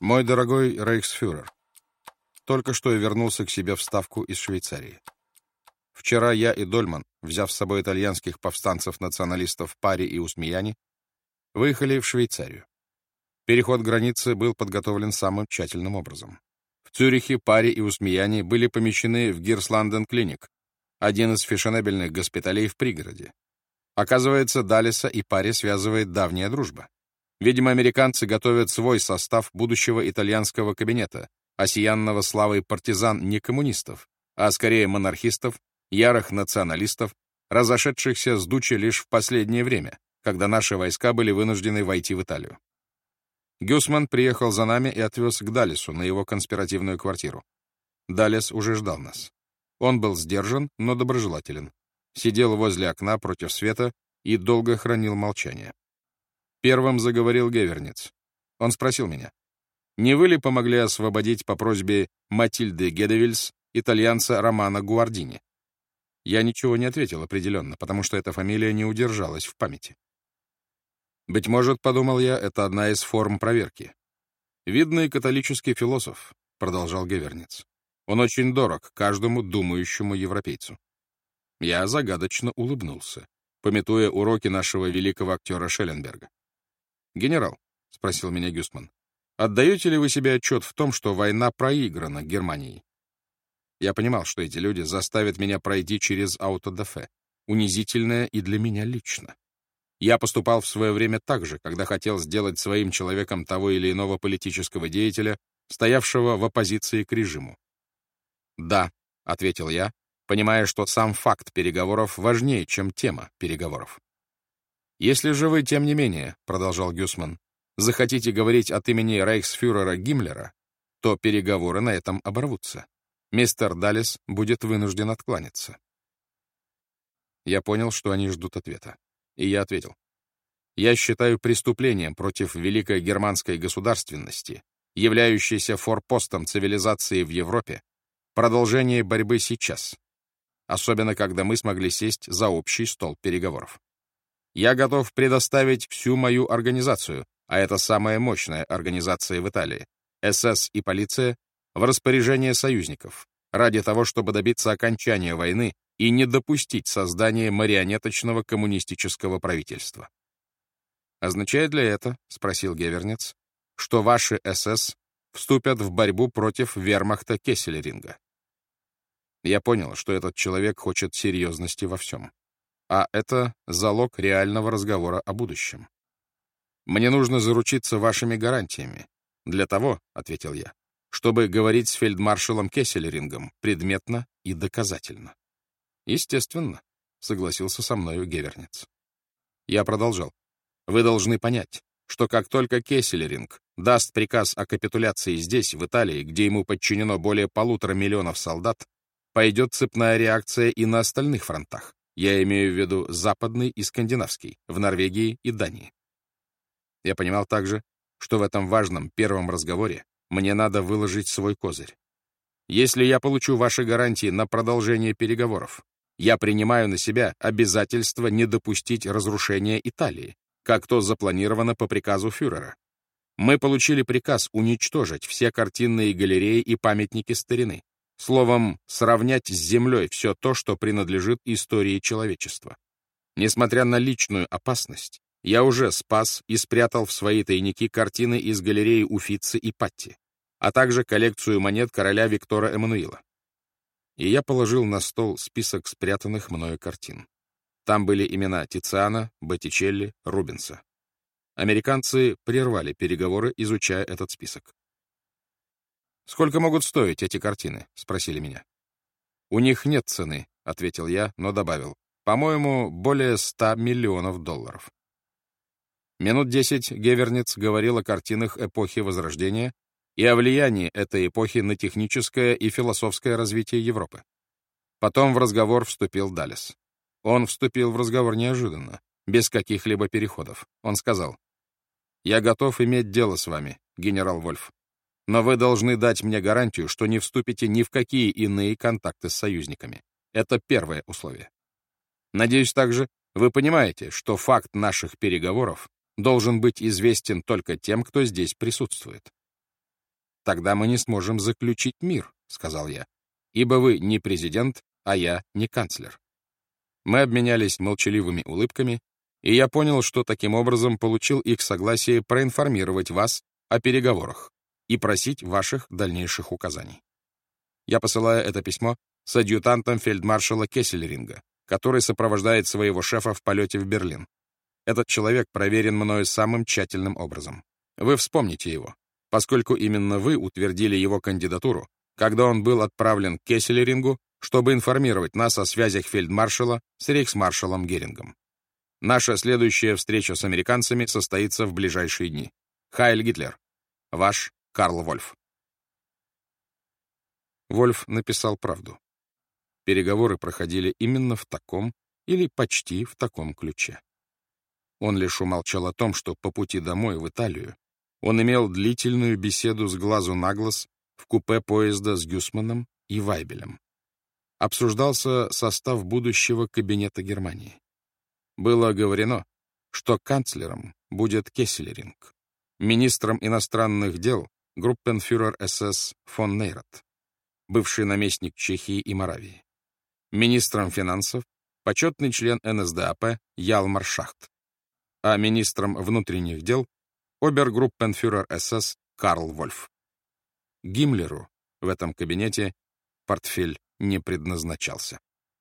Мой дорогой рейхсфюрер, только что я вернулся к себе в Ставку из Швейцарии. Вчера я и Дольман, взяв с собой итальянских повстанцев-националистов Пари и Усмияни, выехали в Швейцарию. Переход границы был подготовлен самым тщательным образом. В Цюрихе Пари и Усмияни были помещены в Гирсланден клиник, один из фешенебельных госпиталей в пригороде. Оказывается, Далиса и Пари связывает давняя дружба. Видимо, американцы готовят свой состав будущего итальянского кабинета, осиянного славой партизан не коммунистов, а скорее монархистов, ярых националистов, разошедшихся с Дучи лишь в последнее время, когда наши войска были вынуждены войти в Италию. Гюсман приехал за нами и отвез к Далису на его конспиративную квартиру. Далис уже ждал нас. Он был сдержан, но доброжелателен. Сидел возле окна против света и долго хранил молчание. Первым заговорил Геверниц. Он спросил меня, не вы ли помогли освободить по просьбе Матильды Гедевильс итальянца Романа Гуардини? Я ничего не ответил определенно, потому что эта фамилия не удержалась в памяти. Быть может, подумал я, это одна из форм проверки. Видный католический философ, продолжал Геверниц. Он очень дорог каждому думающему европейцу. Я загадочно улыбнулся, пометуя уроки нашего великого актера Шелленберга. «Генерал», — спросил меня Гюстман, — «отдаете ли вы себе отчет в том, что война проиграна Германией?» Я понимал, что эти люди заставят меня пройти через аутодафе, унизительное и для меня лично. Я поступал в свое время так же, когда хотел сделать своим человеком того или иного политического деятеля, стоявшего в оппозиции к режиму. «Да», — ответил я, понимая, что сам факт переговоров важнее, чем тема переговоров. «Если же вы, тем не менее», — продолжал Гюсман, «захотите говорить от имени рейхсфюрера Гиммлера, то переговоры на этом оборвутся. Мистер Даллес будет вынужден откланяться». Я понял, что они ждут ответа. И я ответил. Я считаю преступлением против великой германской государственности, являющейся форпостом цивилизации в Европе, продолжение борьбы сейчас, особенно когда мы смогли сесть за общий стол переговоров. Я готов предоставить всю мою организацию, а это самая мощная организация в Италии, СС и полиция, в распоряжение союзников, ради того, чтобы добиться окончания войны и не допустить создания марионеточного коммунистического правительства. «Означает ли это, — спросил Гевернец, — что ваши СС вступят в борьбу против вермахта Кесселеринга?» Я понял, что этот человек хочет серьезности во всем. А это залог реального разговора о будущем. «Мне нужно заручиться вашими гарантиями. Для того, — ответил я, — чтобы говорить с фельдмаршалом Кесселерингом предметно и доказательно. Естественно, согласился со мною Геверниц. Я продолжал. Вы должны понять, что как только Кесселеринг даст приказ о капитуляции здесь, в Италии, где ему подчинено более полутора миллионов солдат, пойдет цепная реакция и на остальных фронтах. Я имею в виду западный и скандинавский, в Норвегии и Дании. Я понимал также, что в этом важном первом разговоре мне надо выложить свой козырь. Если я получу ваши гарантии на продолжение переговоров, я принимаю на себя обязательство не допустить разрушения Италии, как то запланировано по приказу фюрера. Мы получили приказ уничтожить все картинные галереи и памятники старины, словом, сравнять с землей все то, что принадлежит истории человечества. Несмотря на личную опасность, я уже спас и спрятал в свои тайники картины из галереи Уфицы и Патти, а также коллекцию монет короля Виктора Эммануила и я положил на стол список спрятанных мною картин. Там были имена Тициана, Боттичелли, Рубенса. Американцы прервали переговоры, изучая этот список. «Сколько могут стоить эти картины?» — спросили меня. «У них нет цены», — ответил я, но добавил. «По-моему, более ста миллионов долларов». Минут десять Геверниц говорил о картинах эпохи Возрождения, и о влиянии этой эпохи на техническое и философское развитие Европы. Потом в разговор вступил Далес. Он вступил в разговор неожиданно, без каких-либо переходов. Он сказал, «Я готов иметь дело с вами, генерал Вольф, но вы должны дать мне гарантию, что не вступите ни в какие иные контакты с союзниками. Это первое условие. Надеюсь также, вы понимаете, что факт наших переговоров должен быть известен только тем, кто здесь присутствует. Тогда мы не сможем заключить мир, — сказал я, — ибо вы не президент, а я не канцлер. Мы обменялись молчаливыми улыбками, и я понял, что таким образом получил их согласие проинформировать вас о переговорах и просить ваших дальнейших указаний. Я посылаю это письмо с адъютантом фельдмаршала Кессельринга, который сопровождает своего шефа в полете в Берлин. Этот человек проверен мною самым тщательным образом. Вы вспомните его, поскольку именно вы утвердили его кандидатуру, когда он был отправлен к Кесселерингу, чтобы информировать нас о связях фельдмаршала с рейхсмаршалом Герингом. Наша следующая встреча с американцами состоится в ближайшие дни. Хайль Гитлер. Ваш Карл Вольф. Вольф написал правду. Переговоры проходили именно в таком или почти в таком ключе. Он лишь умолчал о том, что по пути домой в Италию он имел длительную беседу с глазу на глаз в купе поезда с Гюсманом и Вайбелем. Обсуждался состав будущего кабинета Германии. Было оговорено, что канцлером будет Кесселеринг, министром иностранных дел группенфюрер СС фон Нейрат, бывший наместник Чехии и Моравии, министром финансов почетный член НСДАП Ялмар Шахт, а министром внутренних дел обергруппенфюрер СС Карл Вольф. Гиммлеру в этом кабинете портфель не предназначался.